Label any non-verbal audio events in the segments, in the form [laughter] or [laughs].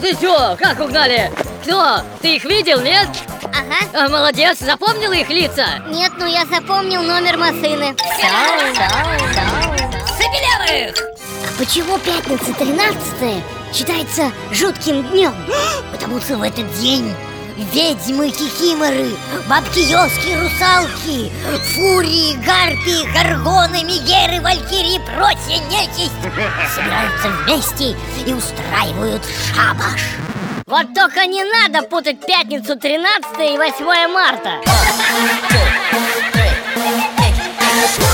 ты что, как угнали? Кто? Ты их видел, нет? Ага. А, молодец, запомнила их лица? Нет, ну я запомнил номер машины. Забелевых! А почему пятница 13 считается жутким днем? [gasps] Потому что в этот день ведьмы, кикиморы, бабки-ёски, русалки, фурии, гарпии, горгоны, мегеры, валькирии и прочая нечисть собираются вместе и устраивают шабаш. Вот только не надо путать пятницу 13 и 8 марта. [laughs]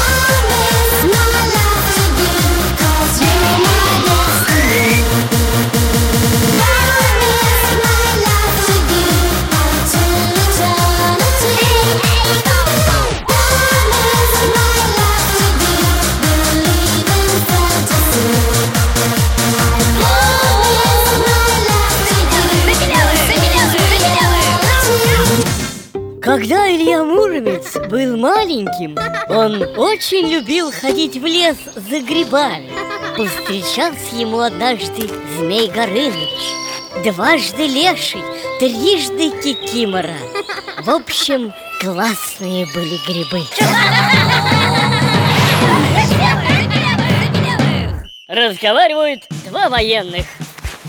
Когда Илья Муромец был маленьким, он очень любил ходить в лес за грибами. Повстречался ему однажды Змей Горыныч, дважды леший, трижды кикимора. В общем, классные были грибы. Разговаривают два военных.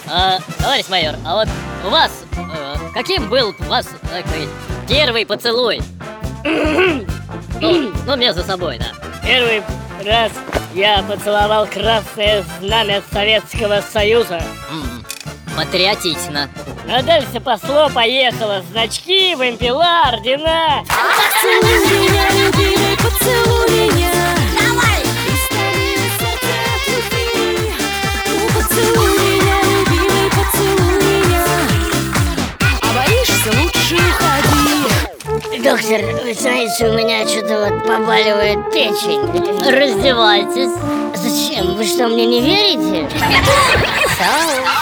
А, товарищ майор, а вот у вас э, каким был у вас такой первый поцелуй? ну, ну, между собой, да. Первый раз я поцеловал красное знамя Советского Союза. Патриотично. А дальше пошло, поехало. Значки, вымпела, ордена. Поцелуй меня, любимый, Доктор, вы знаете, у меня что-то вот побаливает печень. Раздевайтесь. Зачем? Вы что, мне не верите? Соус,